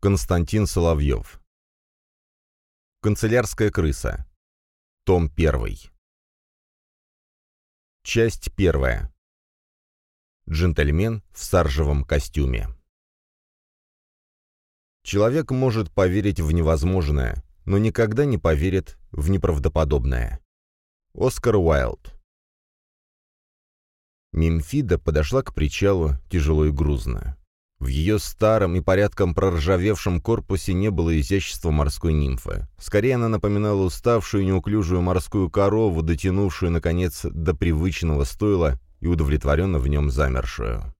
Константин Соловьев. Канцелярская крыса. Том 1. Часть 1. Джентльмен в саржевом костюме. Человек может поверить в невозможное, но никогда не поверит в неправдоподобное. Оскар Уайлд. Мемфида подошла к причалу тяжело и грузно. В ее старом и порядком проржавевшем корпусе не было изящества морской нимфы. Скорее она напоминала уставшую неуклюжую морскую корову, дотянувшую, наконец, до привычного стойла и удовлетворенно в нем замершую.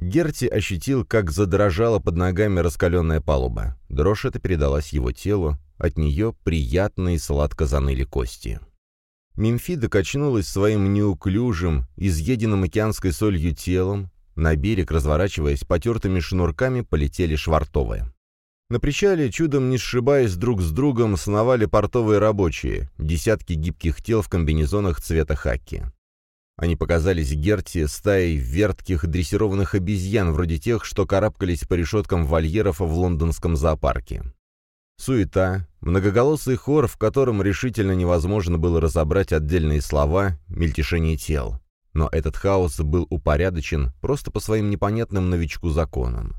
Герти ощутил, как задрожала под ногами раскаленная палуба. Дрожь эта передалась его телу, от нее приятно и сладко заныли кости. Мемфида качнулась своим неуклюжим, изъеденным океанской солью телом, на берег, разворачиваясь, потертыми шнурками полетели швартовые. На причале, чудом не сшибаясь друг с другом, сновали портовые рабочие, десятки гибких тел в комбинезонах цвета хаки. Они показались Герти стаей вертких дрессированных обезьян, вроде тех, что карабкались по решеткам вольеров в лондонском зоопарке. Суета, многоголосый хор, в котором решительно невозможно было разобрать отдельные слова, мельтешение тел. Но этот хаос был упорядочен просто по своим непонятным новичку законам.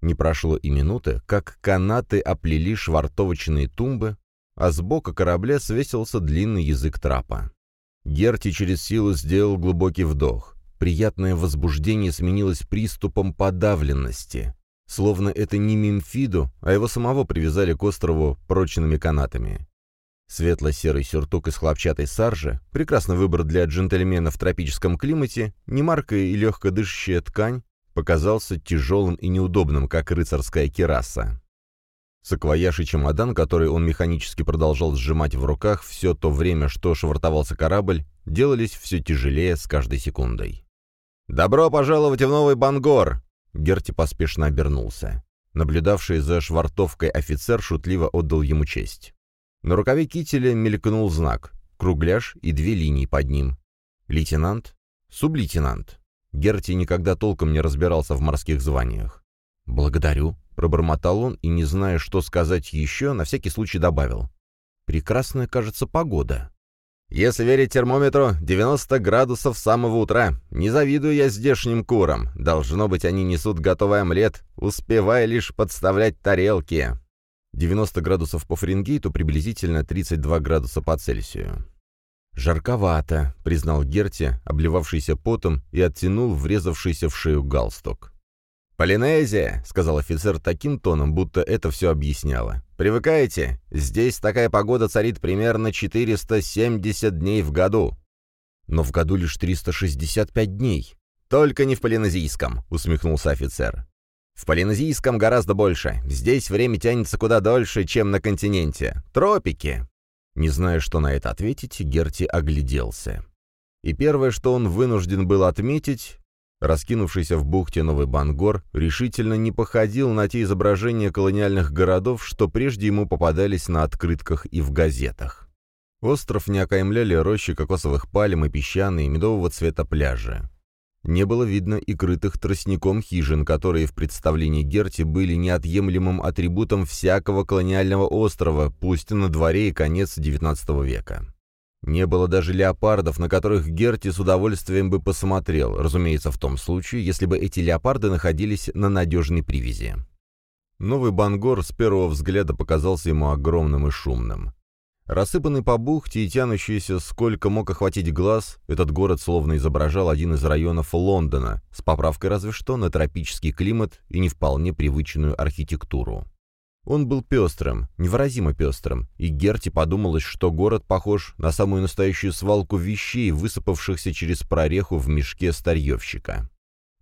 Не прошло и минуты, как канаты оплели швартовочные тумбы, а с бока корабля свесился длинный язык трапа. Герти через силу сделал глубокий вдох. Приятное возбуждение сменилось приступом подавленности. Словно это не Мимфиду, а его самого привязали к острову прочными канатами. Светло-серый сюртук из хлопчатой саржи, прекрасный выбор для джентльмена в тропическом климате, немаркая и легко дышащая ткань, показался тяжелым и неудобным, как рыцарская кераса. Саквояж и чемодан, который он механически продолжал сжимать в руках все то время, что швартовался корабль, делались все тяжелее с каждой секундой. «Добро пожаловать в новый Бангор!» Герти поспешно обернулся. Наблюдавший за швартовкой офицер шутливо отдал ему честь. На рукаве кителя мелькнул знак, кругляш и две линии под ним. Лейтенант? Сублейтенант. Герти никогда толком не разбирался в морских званиях. «Благодарю», — пробормотал он и, не зная, что сказать еще, на всякий случай добавил. «Прекрасная, кажется, погода». «Если верить термометру, 90 градусов с самого утра. Не завидую я здешним курам. Должно быть, они несут готовый омлет, успевая лишь подставлять тарелки». 90 градусов по Фаренгейту, приблизительно 32 градуса по Цельсию. «Жарковато», — признал Герти, обливавшийся потом, и оттянул врезавшийся в шею галстук. «Полинезия», — сказал офицер таким тоном, будто это все объясняло. «Привыкаете? Здесь такая погода царит примерно 470 дней в году». «Но в году лишь 365 дней». «Только не в полинезийском», — усмехнулся офицер. В Полинезийском гораздо больше. Здесь время тянется куда дольше, чем на континенте. Тропики!» Не зная, что на это ответить, Герти огляделся. И первое, что он вынужден был отметить, раскинувшийся в бухте Новый Бангор, решительно не походил на те изображения колониальных городов, что прежде ему попадались на открытках и в газетах. Остров не окаймляли рощи кокосовых пальм и песчаные медового цвета пляжи. Не было видно и крытых тростником хижин, которые в представлении Герти были неотъемлемым атрибутом всякого колониального острова, пусть на дворе и конец XIX века. Не было даже леопардов, на которых Герти с удовольствием бы посмотрел, разумеется, в том случае, если бы эти леопарды находились на надежной привязи. Новый Бангор с первого взгляда показался ему огромным и шумным. Рассыпанный по бухте и тянущийся, сколько мог охватить глаз, этот город словно изображал один из районов Лондона, с поправкой разве что на тропический климат и не вполне привычную архитектуру. Он был пестрым, невыразимо пестрым, и Герти подумалось, что город похож на самую настоящую свалку вещей, высыпавшихся через прореху в мешке старьевщика.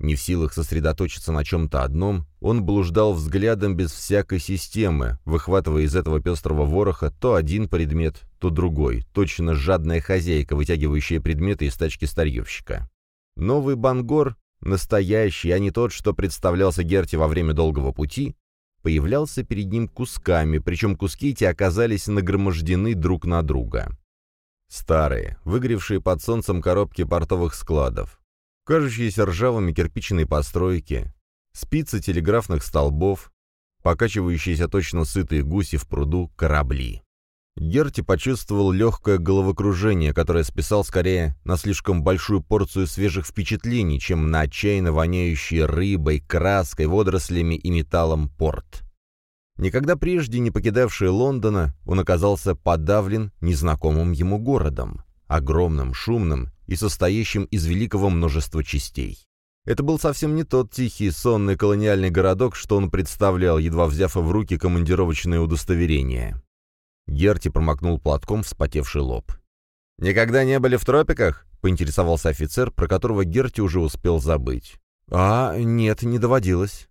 Не в силах сосредоточиться на чем-то одном, он блуждал взглядом без всякой системы, выхватывая из этого пестрого вороха то один предмет, то другой, точно жадная хозяйка, вытягивающая предметы из тачки старьевщика. Новый Бангор, настоящий, а не тот, что представлялся Герти во время долгого пути, появлялся перед ним кусками, причем куски эти оказались нагромождены друг на друга. Старые, выгоревшие под солнцем коробки портовых складов, кажущиеся ржавыми кирпичные постройки, спицы телеграфных столбов, покачивающиеся точно сытые гуси в пруду корабли. Герти почувствовал легкое головокружение, которое списал скорее на слишком большую порцию свежих впечатлений, чем на отчаянно воняющий рыбой, краской, водорослями и металлом порт. Никогда прежде не покидавший Лондона, он оказался подавлен незнакомым ему городом, огромным, шумным и состоящим из великого множества частей. Это был совсем не тот тихий, сонный колониальный городок, что он представлял, едва взяв в руки командировочное удостоверение. Герти промокнул платком вспотевший лоб. «Никогда не были в тропиках?» — поинтересовался офицер, про которого Герти уже успел забыть. «А, нет, не доводилось».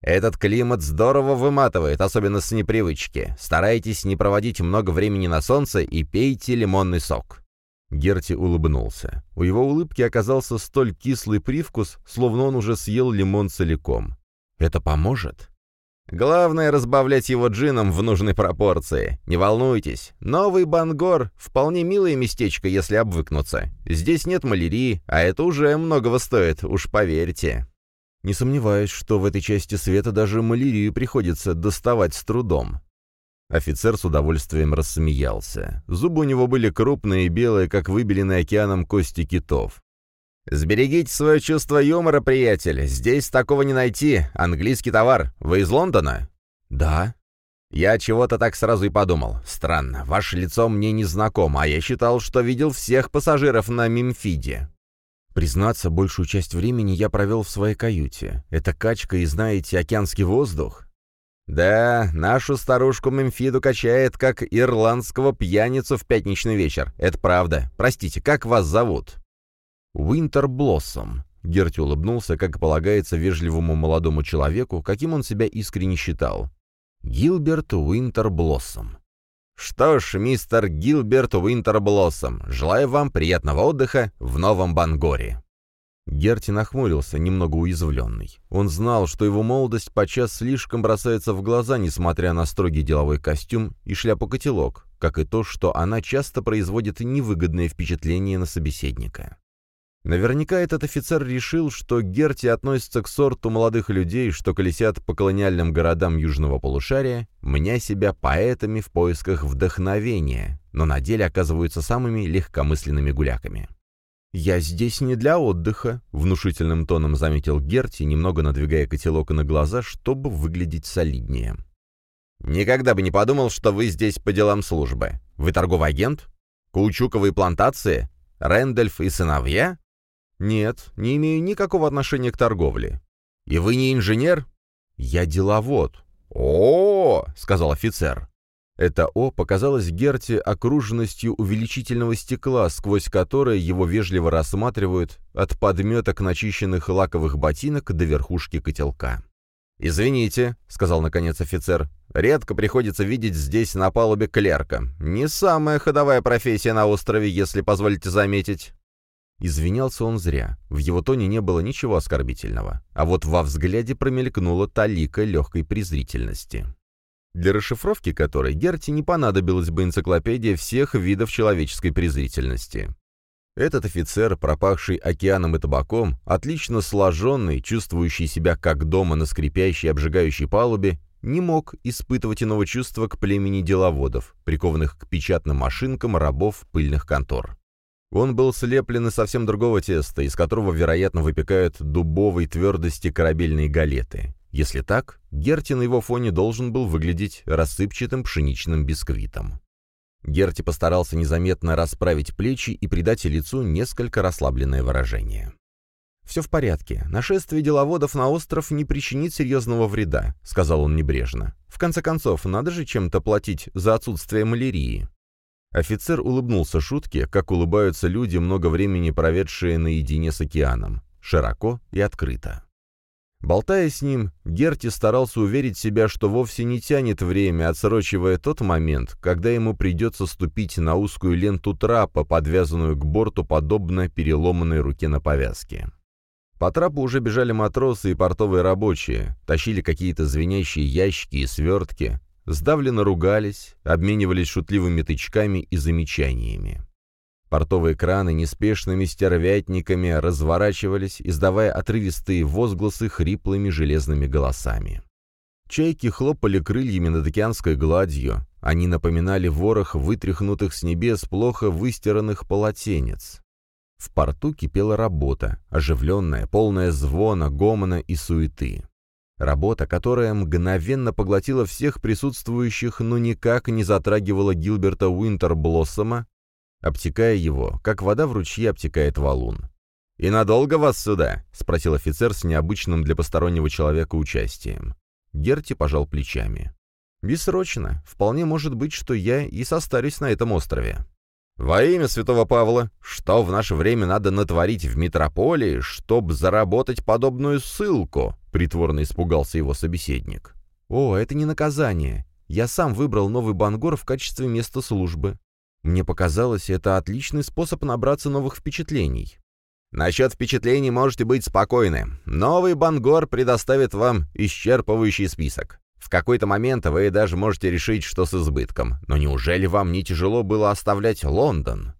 «Этот климат здорово выматывает, особенно с непривычки. Старайтесь не проводить много времени на солнце и пейте лимонный сок». Герти улыбнулся. У его улыбки оказался столь кислый привкус, словно он уже съел лимон целиком. «Это поможет?» Главное разбавлять его джином в нужной пропорции. Не волнуйтесь, новый Бангор — вполне милое местечко, если обвыкнуться. Здесь нет малярии, а это уже многого стоит, уж поверьте. Не сомневаюсь, что в этой части света даже малярию приходится доставать с трудом. Офицер с удовольствием рассмеялся. Зубы у него были крупные и белые, как выбеленные океаном кости китов. «Сберегите свое чувство юмора, приятель. Здесь такого не найти. Английский товар. Вы из Лондона?» «Да». «Я чего-то так сразу и подумал. Странно, ваше лицо мне не знакомо, а я считал, что видел всех пассажиров на Мимфиде». Признаться, большую часть времени я провел в своей каюте. Это качка и, знаете, океанский воздух. Да, нашу старушку Мемфиду качает, как ирландского пьяницу в пятничный вечер. Это правда. Простите, как вас зовут? «Уинтер Блоссом», — Герти улыбнулся, как полагается вежливому молодому человеку, каким он себя искренне считал. «Гилберт Уинтер Блоссом». «Что ж, мистер Гилберт Уинтер Блоссом, желаю вам приятного отдыха в Новом Бангоре». Герти нахмурился, немного уязвленный. Он знал, что его молодость подчас слишком бросается в глаза, несмотря на строгий деловой костюм и шляпу-котелок, как и то, что она часто производит невыгодное впечатление на собеседника. Наверняка этот офицер решил, что Герти относится к сорту молодых людей, что колесят по колониальным городам южного полушария, меня себя поэтами в поисках вдохновения, но на деле оказываются самыми легкомысленными гуляками. «Я здесь не для отдыха», — внушительным тоном заметил Герти, немного надвигая котелок на глаза, чтобы выглядеть солиднее. «Никогда бы не подумал, что вы здесь по делам службы. Вы торговый агент? Каучуковые плантации? Рэндольф и сыновья? «Нет, не имею никакого отношения к торговле». «И вы не инженер?» «Я деловод». «О, -о, -о — сказал офицер. Это «о» показалось Герте окруженностью увеличительного стекла, сквозь которое его вежливо рассматривают от подметок начищенных лаковых ботинок до верхушки котелка. «Извините», — сказал наконец офицер, — «редко приходится видеть здесь на палубе клерка. Не самая ходовая профессия на острове, если позволите заметить». Извинялся он зря. В его тоне не было ничего оскорбительного. А вот во взгляде промелькнула талика легкой презрительности. Для расшифровки которой Герти не понадобилась бы энциклопедия всех видов человеческой презрительности. Этот офицер, пропахший океаном и табаком, отлично сложенный, чувствующий себя как дома на скрипящей обжигающей палубе, не мог испытывать иного чувства к племени деловодов, прикованных к печатным машинкам рабов пыльных контор. Он был слеплен из совсем другого теста, из которого, вероятно, выпекают дубовой твердости корабельные галеты. Если так, Герти на его фоне должен был выглядеть рассыпчатым пшеничным бисквитом. Герти постарался незаметно расправить плечи и придать лицу несколько расслабленное выражение. «Все в порядке. Нашествие деловодов на остров не причинит серьезного вреда», — сказал он небрежно. «В конце концов, надо же чем-то платить за отсутствие малярии». Офицер улыбнулся шутке, как улыбаются люди, много времени проведшие наедине с океаном, широко и открыто. Болтая с ним, Герти старался уверить себя, что вовсе не тянет время, отсрочивая тот момент, когда ему придется ступить на узкую ленту трапа, подвязанную к борту подобно переломанной руке на повязке. По трапу уже бежали матросы и портовые рабочие, тащили какие-то звенящие ящики и свертки, сдавленно ругались, обменивались шутливыми тычками и замечаниями. Портовые краны неспешными стервятниками разворачивались, издавая отрывистые возгласы хриплыми железными голосами. Чайки хлопали крыльями над океанской гладью. Они напоминали ворох вытряхнутых с небес плохо выстиранных полотенец. В порту кипела работа, оживленная, полная звона, гомона и суеты. Работа, которая мгновенно поглотила всех присутствующих, но никак не затрагивала Гилберта Уинтерблоссома, обтекая его, как вода в ручье обтекает валун. «И надолго вас сюда?» — спросил офицер с необычным для постороннего человека участием. Герти пожал плечами. «Бессрочно. Вполне может быть, что я и состарюсь на этом острове». «Во имя святого Павла, что в наше время надо натворить в метрополии, чтобы заработать подобную ссылку?» — притворно испугался его собеседник. «О, это не наказание. Я сам выбрал новый Бангор в качестве места службы. Мне показалось, это отличный способ набраться новых впечатлений». «Насчет впечатлений можете быть спокойны. Новый Бангор предоставит вам исчерпывающий список. В какой-то момент вы даже можете решить, что с избытком. Но неужели вам не тяжело было оставлять Лондон?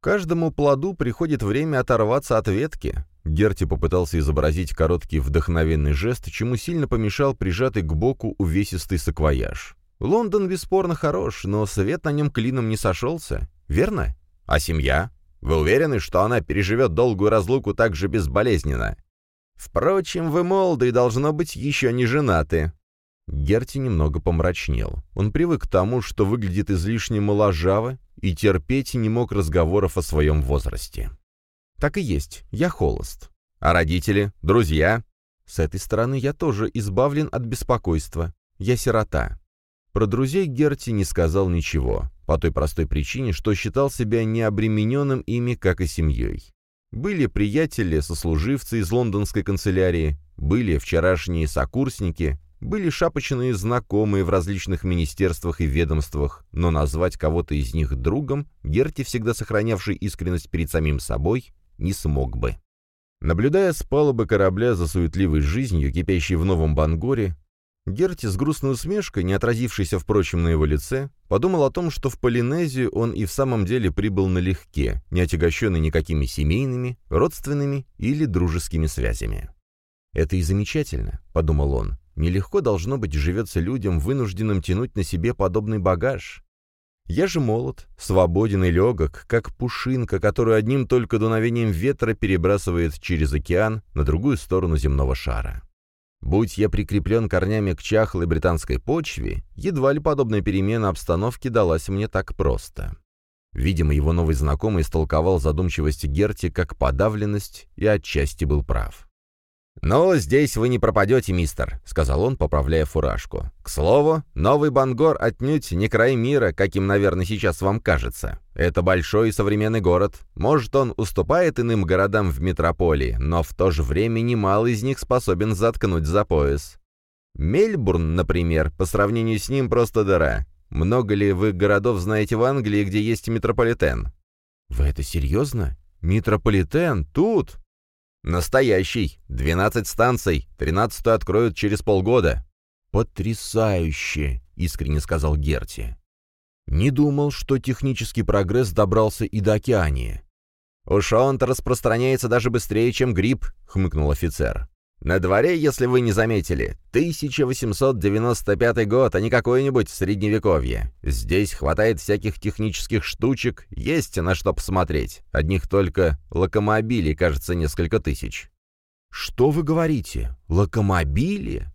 Каждому плоду приходит время оторваться от ветки. Герти попытался изобразить короткий вдохновенный жест, чему сильно помешал прижатый к боку увесистый саквояж. Лондон бесспорно хорош, но свет на нем клином не сошелся. Верно? А семья? Вы уверены, что она переживет долгую разлуку так же безболезненно? Впрочем, вы молоды и, должно быть, еще не женаты. Герти немного помрачнел. Он привык к тому, что выглядит излишне моложаво, и терпеть не мог разговоров о своем возрасте. «Так и есть, я холост. А родители? Друзья?» «С этой стороны я тоже избавлен от беспокойства. Я сирота». Про друзей Герти не сказал ничего, по той простой причине, что считал себя необремененным ими, как и семьей. Были приятели, сослуживцы из лондонской канцелярии, были вчерашние сокурсники, были шапочные знакомые в различных министерствах и ведомствах, но назвать кого-то из них другом, Герти, всегда сохранявший искренность перед самим собой, не смог бы. Наблюдая с палубы корабля за суетливой жизнью, кипящей в Новом Бангоре, Герти с грустной усмешкой, не отразившейся, впрочем, на его лице, подумал о том, что в Полинезию он и в самом деле прибыл налегке, не отягощенный никакими семейными, родственными или дружескими связями. «Это и замечательно», — подумал он, Нелегко должно быть живется людям, вынужденным тянуть на себе подобный багаж. Я же молод, свободен и легок, как пушинка, которую одним только дуновением ветра перебрасывает через океан на другую сторону земного шара. Будь я прикреплен корнями к чахлой британской почве, едва ли подобная перемена обстановки далась мне так просто. Видимо, его новый знакомый истолковал задумчивость Герти как подавленность и отчасти был прав. «Но здесь вы не пропадете, мистер», — сказал он, поправляя фуражку. «К слову, Новый Бангор отнюдь не край мира, каким, наверное, сейчас вам кажется. Это большой и современный город. Может, он уступает иным городам в метрополии, но в то же время немало из них способен заткнуть за пояс. Мельбурн, например, по сравнению с ним просто дыра. Много ли вы городов знаете в Англии, где есть метрополитен?» «Вы это серьезно? Метрополитен? Тут?» «Настоящий. Двенадцать станций. Тринадцатую откроют через полгода». «Потрясающе!» — искренне сказал Герти. «Не думал, что технический прогресс добрался и до Океании». «Уж он-то распространяется даже быстрее, чем грипп», — хмыкнул офицер. На дворе, если вы не заметили, 1895 год, а не какое-нибудь средневековье. Здесь хватает всяких технических штучек, есть на что посмотреть. Одних только локомобилей, кажется, несколько тысяч. Что вы говорите? Локомобили?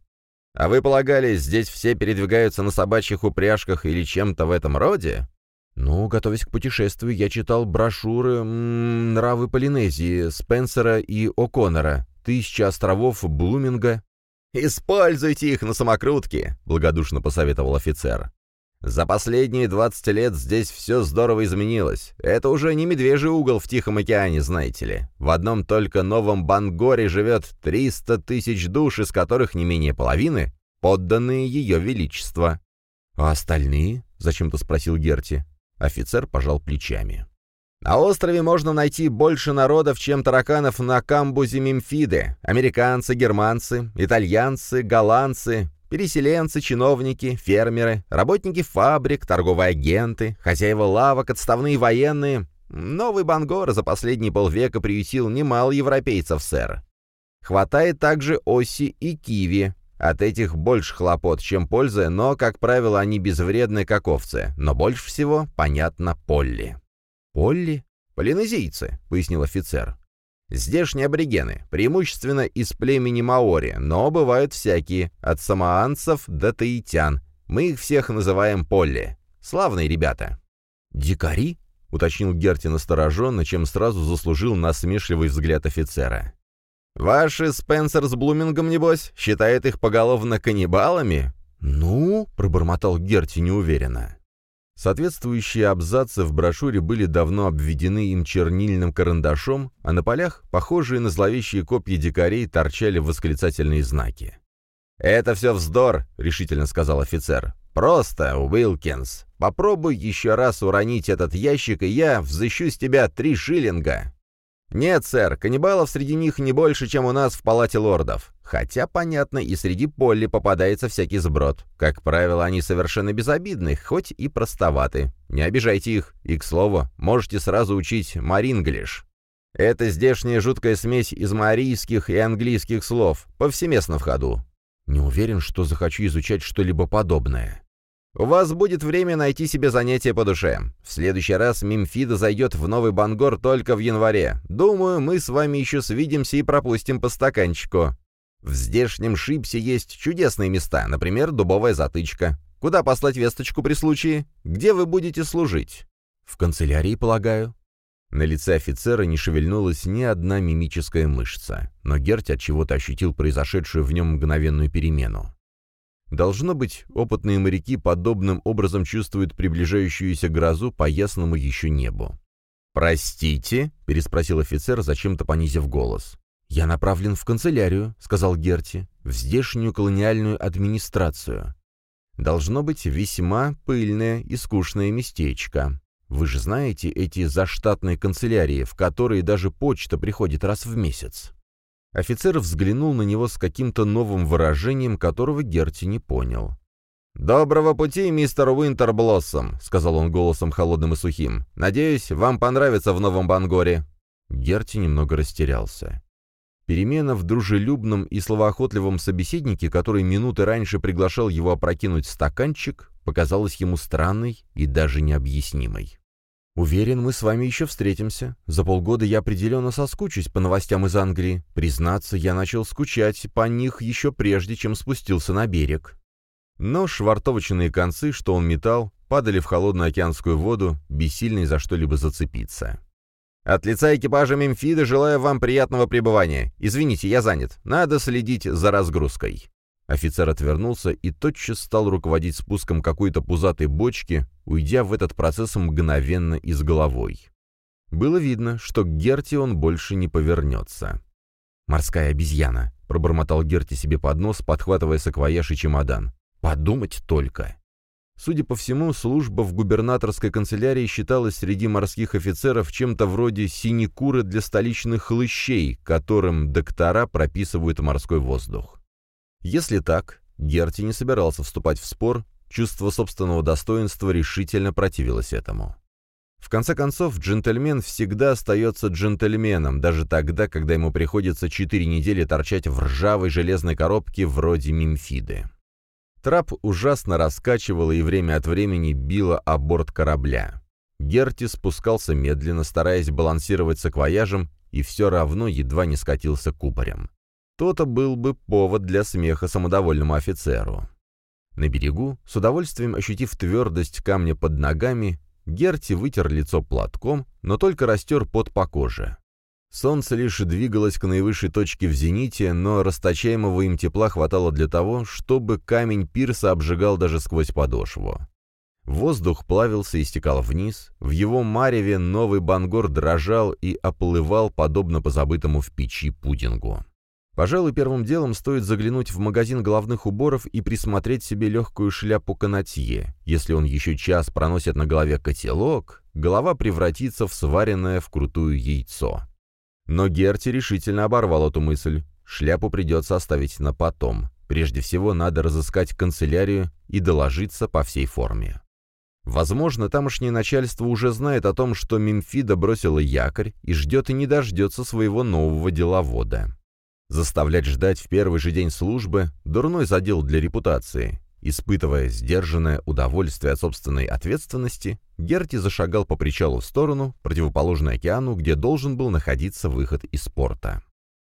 А вы полагали, здесь все передвигаются на собачьих упряжках или чем-то в этом роде? Ну, готовясь к путешествию, я читал брошюры м -м, «Нравы Полинезии» Спенсера и О'Коннора тысяча островов Блуминга. «Используйте их на самокрутке», — благодушно посоветовал офицер. «За последние 20 лет здесь все здорово изменилось. Это уже не медвежий угол в Тихом океане, знаете ли. В одном только Новом Бангоре живет 300 тысяч душ, из которых не менее половины — подданные ее величества». «А остальные?» — зачем-то спросил Герти. Офицер пожал плечами. На острове можно найти больше народов, чем тараканов на камбузе Мемфиды. Американцы, германцы, итальянцы, голландцы, переселенцы, чиновники, фермеры, работники фабрик, торговые агенты, хозяева лавок, отставные военные. Новый Бангор за последние полвека приютил немало европейцев, сэр. Хватает также Оси и Киви, От этих больше хлопот, чем пользы, но, как правило, они безвредны, как овцы. Но больше всего, понятно, Полли». «Полли?» «Полинезийцы», — пояснил офицер. «Здешние аборигены, преимущественно из племени Маори, но бывают всякие, от самоанцев до таитян. Мы их всех называем Полли. Славные ребята». «Дикари?» — уточнил Герти настороженно, чем сразу заслужил насмешливый взгляд офицера. «Ваши Спенсер с Блумингом, небось, считают их поголовно каннибалами?» «Ну?» — пробормотал Герти неуверенно. Соответствующие абзацы в брошюре были давно обведены им чернильным карандашом, а на полях, похожие на зловещие копья дикарей, торчали восклицательные знаки. «Это все вздор», — решительно сказал офицер. «Просто, Уилкинс, попробуй еще раз уронить этот ящик, и я взыщу с тебя три шиллинга». «Нет, сэр, каннибалов среди них не больше, чем у нас в палате лордов. Хотя, понятно, и среди Полли попадается всякий сброд. Как правило, они совершенно безобидны, хоть и простоваты. Не обижайте их, и, к слову, можете сразу учить маринглиш. Это здешняя жуткая смесь из марийских и английских слов, повсеместно в ходу. Не уверен, что захочу изучать что-либо подобное. У вас будет время найти себе занятие по душе. В следующий раз Мимфида зайдет в Новый Бангор только в январе. Думаю, мы с вами еще свидимся и пропустим по стаканчику. В здешнем Шипсе есть чудесные места, например, дубовая затычка. Куда послать весточку при случае? Где вы будете служить? В канцелярии, полагаю. На лице офицера не шевельнулась ни одна мимическая мышца, но Герт от чего-то ощутил произошедшую в нем мгновенную перемену. Должно быть, опытные моряки подобным образом чувствуют приближающуюся грозу по ясному еще небу. «Простите?» — переспросил офицер, зачем-то понизив голос. «Я направлен в канцелярию», — сказал Герти, — «в здешнюю колониальную администрацию. Должно быть весьма пыльное и скучное местечко. Вы же знаете эти заштатные канцелярии, в которые даже почта приходит раз в месяц?» Офицер взглянул на него с каким-то новым выражением, которого Герти не понял. «Доброго пути, мистер Уинтерблоссом», — сказал он голосом холодным и сухим. «Надеюсь, вам понравится в Новом Бангоре». Герти немного растерялся. Перемена в дружелюбном и словоохотливом собеседнике, который минуты раньше приглашал его опрокинуть стаканчик, показалась ему странной и даже необъяснимой. «Уверен, мы с вами еще встретимся. За полгода я определенно соскучусь по новостям из Англии. Признаться, я начал скучать по них еще прежде, чем спустился на берег». Но швартовочные концы, что он метал, падали в холодную океанскую воду, бессильные за что-либо зацепиться. «От лица экипажа Мемфида желаю вам приятного пребывания. Извините, я занят. Надо следить за разгрузкой». Офицер отвернулся и тотчас стал руководить спуском какой-то пузатой бочки, уйдя в этот процесс мгновенно и с головой. Было видно, что к Герти он больше не повернется. «Морская обезьяна», — пробормотал Герти себе под нос, подхватывая саквояж и чемодан. «Подумать только». Судя по всему, служба в губернаторской канцелярии считалась среди морских офицеров чем-то вроде синекуры для столичных хлыщей, которым доктора прописывают морской воздух. Если так, Герти не собирался вступать в спор, чувство собственного достоинства решительно противилось этому. В конце концов, джентльмен всегда остается джентльменом, даже тогда, когда ему приходится четыре недели торчать в ржавой железной коробке вроде мимфиды. Трап ужасно раскачивало и время от времени било о борт корабля. Герти спускался медленно, стараясь балансировать саквояжем, и все равно едва не скатился кубарем. То-то был бы повод для смеха самодовольному офицеру. На берегу, с удовольствием ощутив твердость камня под ногами, Герти вытер лицо платком, но только растер пот по коже. Солнце лишь двигалось к наивысшей точке в зените, но расточаемого им тепла хватало для того, чтобы камень пирса обжигал даже сквозь подошву. Воздух плавился и стекал вниз, в его мареве новый бангор дрожал и оплывал, подобно позабытому в печи пудингу. Пожалуй, первым делом стоит заглянуть в магазин головных уборов и присмотреть себе легкую шляпу канатье. Если он еще час проносит на голове котелок, голова превратится в сваренное вкрутую яйцо. Но Герти решительно оборвал эту мысль. Шляпу придется оставить на потом. Прежде всего, надо разыскать канцелярию и доложиться по всей форме. Возможно, тамошнее начальство уже знает о том, что Мемфида бросила якорь и ждет и не дождется своего нового деловода. Заставлять ждать в первый же день службы – дурной задел для репутации. Испытывая сдержанное удовольствие от собственной ответственности, Герти зашагал по причалу в сторону, противоположной океану, где должен был находиться выход из порта.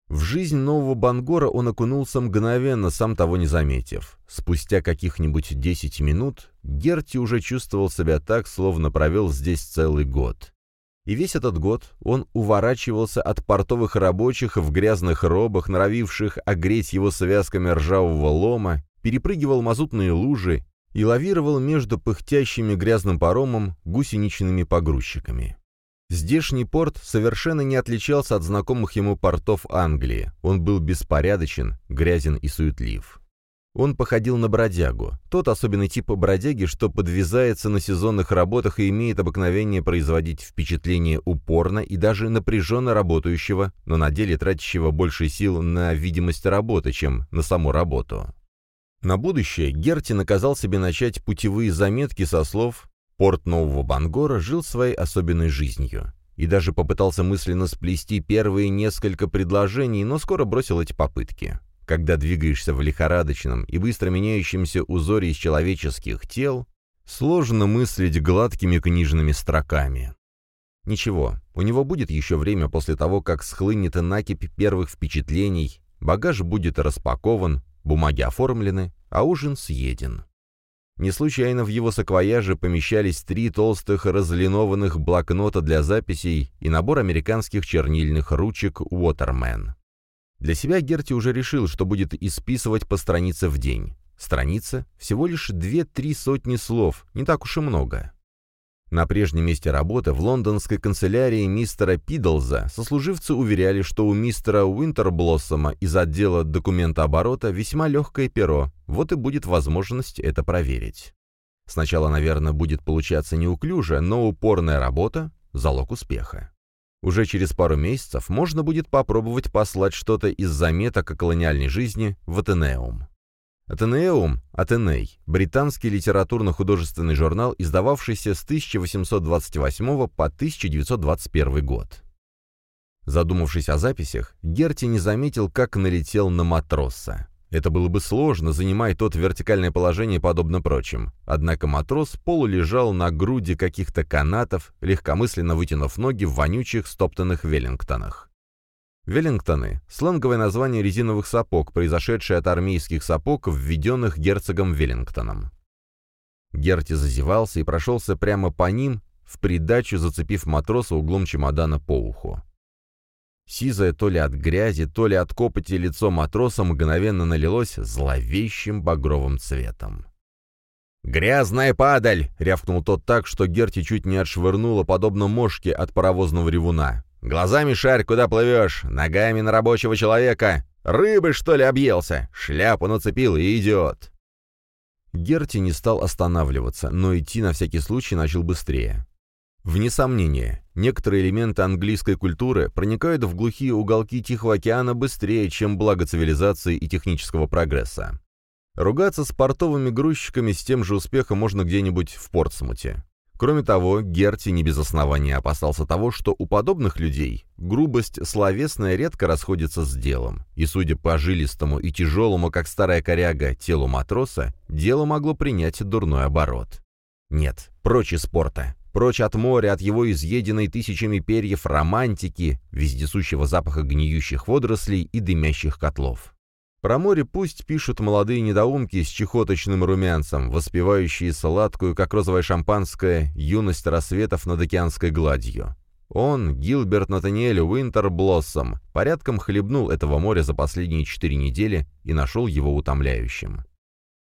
В жизнь нового Бангора он окунулся мгновенно, сам того не заметив. Спустя каких-нибудь десять минут Герти уже чувствовал себя так, словно провел здесь целый год. И весь этот год он уворачивался от портовых рабочих в грязных робах, норовивших огреть его связками ржавого лома, перепрыгивал мазутные лужи и лавировал между пыхтящими грязным паромом гусеничными погрузчиками. Здешний порт совершенно не отличался от знакомых ему портов Англии. Он был беспорядочен, грязен и суетлив. Он походил на бродягу, тот особенный тип бродяги, что подвязается на сезонных работах и имеет обыкновение производить впечатление упорно и даже напряженно работающего, но на деле тратящего больше сил на видимость работы, чем на саму работу. На будущее Герти наказал себе начать путевые заметки со слов «Порт Нового Бангора жил своей особенной жизнью» и даже попытался мысленно сплести первые несколько предложений, но скоро бросил эти попытки. Когда двигаешься в лихорадочном и быстро меняющемся узоре из человеческих тел, сложно мыслить гладкими книжными строками. Ничего, у него будет еще время после того, как схлынет накипь первых впечатлений, багаж будет распакован, бумаги оформлены, а ужин съеден. Не случайно в его саквояже помещались три толстых разлинованных блокнота для записей и набор американских чернильных ручек «Уотермен». Для себя Герти уже решил, что будет исписывать по странице в день. Страница — всего лишь две-три сотни слов, не так уж и много. На прежнем месте работы в лондонской канцелярии мистера Пидлза сослуживцы уверяли, что у мистера Уинтерблоссома из отдела документооборота весьма легкое перо, вот и будет возможность это проверить. Сначала, наверное, будет получаться неуклюже, но упорная работа — залог успеха. Уже через пару месяцев можно будет попробовать послать что-то из заметок о колониальной жизни в Атенеум. Атенеум, Атеней, британский литературно-художественный журнал, издававшийся с 1828 по 1921 год. Задумавшись о записях, Герти не заметил, как налетел на матроса. Это было бы сложно, занимая тот вертикальное положение, подобно прочим. Однако матрос полулежал на груди каких-то канатов, легкомысленно вытянув ноги в вонючих стоптанных веллингтонах. Веллингтоны — сленговое название резиновых сапог, произошедшее от армейских сапог, введенных герцогом Веллингтоном. Герти зазевался и прошелся прямо по ним, в придачу зацепив матроса углом чемодана по уху. Сизое то ли от грязи, то ли от копоти лицо матроса мгновенно налилось зловещим багровым цветом. «Грязная падаль!» — рявкнул тот так, что Герти чуть не отшвырнула, подобно мошке от паровозного ревуна. «Глазами шарь, куда плывешь? Ногами на рабочего человека! Рыбы, что ли, объелся? Шляпу нацепил и идет!» Герти не стал останавливаться, но идти на всякий случай начал быстрее. Вне сомнения, некоторые элементы английской культуры проникают в глухие уголки Тихого океана быстрее, чем благо цивилизации и технического прогресса. Ругаться с портовыми грузчиками с тем же успехом можно где-нибудь в Портсмуте. Кроме того, Герти не без основания опасался того, что у подобных людей грубость словесная редко расходится с делом, и, судя по жилистому и тяжелому, как старая коряга, телу матроса, дело могло принять дурной оборот. Нет, прочь из порта. Прочь от моря, от его изъеденной тысячами перьев романтики, вездесущего запаха гниющих водорослей и дымящих котлов. Про море пусть пишут молодые недоумки с чехоточным румянцем, воспевающие сладкую, как розовое шампанское, юность рассветов над океанской гладью. Он, Гилберт Натаниэль Уинтерблоссом, порядком хлебнул этого моря за последние четыре недели и нашел его утомляющим.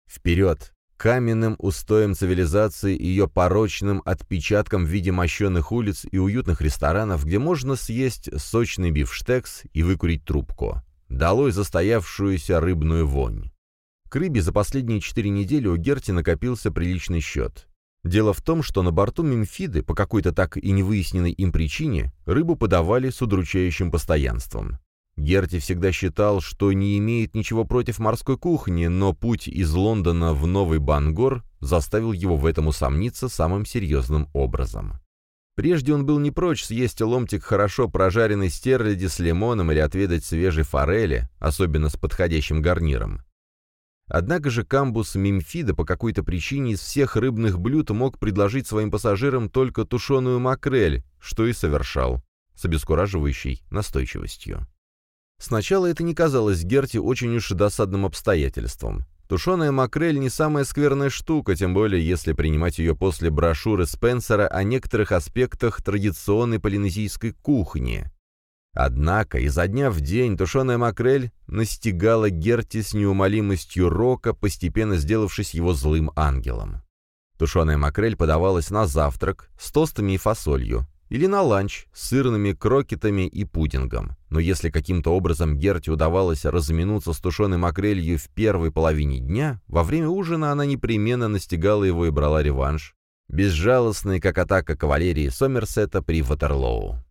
Вперед! Каменным устоем цивилизации и ее порочным отпечатком в виде мощенных улиц и уютных ресторанов, где можно съесть сочный бифштекс и выкурить трубку. Долой застоявшуюся рыбную вонь. К рыбе за последние четыре недели у Герти накопился приличный счет. Дело в том, что на борту Мемфиды, по какой-то так и не выясненной им причине, рыбу подавали с удручающим постоянством. Герти всегда считал, что не имеет ничего против морской кухни, но путь из Лондона в Новый Бангор заставил его в этом усомниться самым серьезным образом. Прежде он был не прочь съесть ломтик хорошо прожаренной стерляди с лимоном или отведать свежей форели, особенно с подходящим гарниром. Однако же камбус Мимфида по какой-то причине из всех рыбных блюд мог предложить своим пассажирам только тушеную макрель, что и совершал, с обескураживающей настойчивостью. Сначала это не казалось Герти очень уж досадным обстоятельством. Тушеная макрель не самая скверная штука, тем более если принимать ее после брошюры Спенсера о некоторых аспектах традиционной полинезийской кухни. Однако изо дня в день тушеная макрель настигала Герти с неумолимостью рока, постепенно сделавшись его злым ангелом. Тушеная макрель подавалась на завтрак с тостами и фасолью, или на ланч с сырными крокетами и пудингом. Но если каким-то образом Герти удавалось разминуться с тушеной макрелью в первой половине дня, во время ужина она непременно настигала его и брала реванш, безжалостный, как атака кавалерии Сомерсета при Ватерлоу.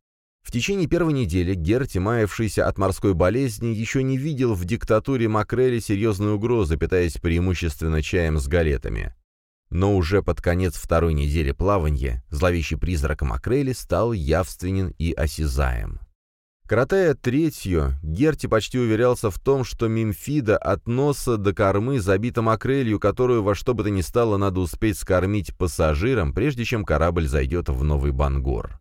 В течение первой недели Герти, маявшийся от морской болезни, еще не видел в диктатуре Макрели серьезной угрозы, питаясь преимущественно чаем с галетами. Но уже под конец второй недели плавания зловещий призрак Макрели стал явственен и осязаем. Коротая третью, Герти почти уверялся в том, что Мимфида от носа до кормы забита макрелью, которую во что бы то ни стало надо успеть скормить пассажирам, прежде чем корабль зайдет в Новый Бангор.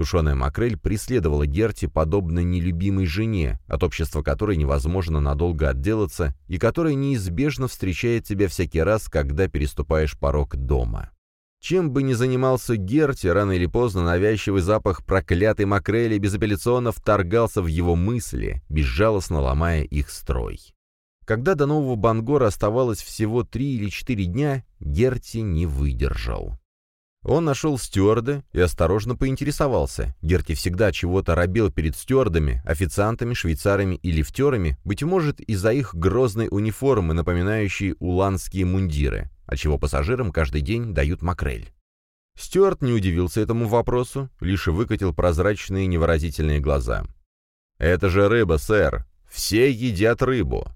Тушеная макрель преследовала Герти подобно нелюбимой жене, от общества которой невозможно надолго отделаться и которая неизбежно встречает тебя всякий раз, когда переступаешь порог дома. Чем бы ни занимался Герти, рано или поздно навязчивый запах проклятой макрели безапелляционно вторгался в его мысли, безжалостно ломая их строй. Когда до нового Бангора оставалось всего три или четыре дня, Герти не выдержал. Он нашел стюарда и осторожно поинтересовался. Герти всегда чего-то робел перед стюардами, официантами, швейцарами и лифтерами, быть может, из-за их грозной униформы, напоминающей уланские мундиры, отчего пассажирам каждый день дают макрель. Стюарт не удивился этому вопросу, лишь выкатил прозрачные невыразительные глаза. «Это же рыба, сэр! Все едят рыбу!»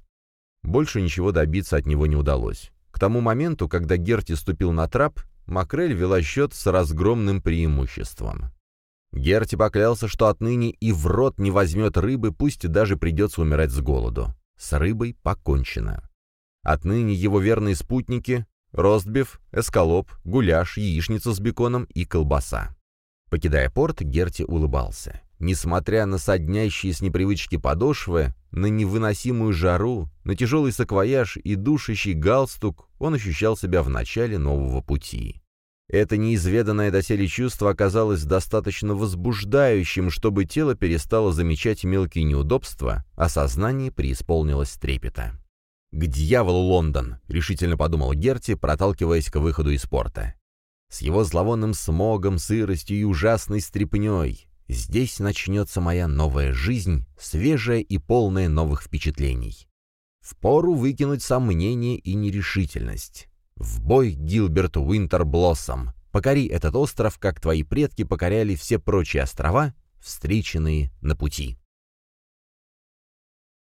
Больше ничего добиться от него не удалось. К тому моменту, когда Герти ступил на трап, Макрель вела счет с разгромным преимуществом. Герти поклялся, что отныне и в рот не возьмет рыбы, пусть даже придется умирать с голоду. С рыбой покончено. Отныне его верные спутники — ростбиф, эскалоп, гуляш, яичница с беконом и колбаса. Покидая порт, Герти улыбался. Несмотря на соднящие с непривычки подошвы, на невыносимую жару, на тяжелый саквояж и душащий галстук, он ощущал себя в начале нового пути. Это неизведанное доселе чувство оказалось достаточно возбуждающим, чтобы тело перестало замечать мелкие неудобства, а сознание преисполнилось трепета. «К дьяволу Лондон!» — решительно подумал Герти, проталкиваясь к выходу из порта. «С его зловонным смогом, сыростью и ужасной стряпней. Здесь начнется моя новая жизнь, свежая и полная новых впечатлений. Впору выкинуть сомнение и нерешительность. В бой, Гилберт Уинтерблоссом! Покори этот остров, как твои предки покоряли все прочие острова, встреченные на пути.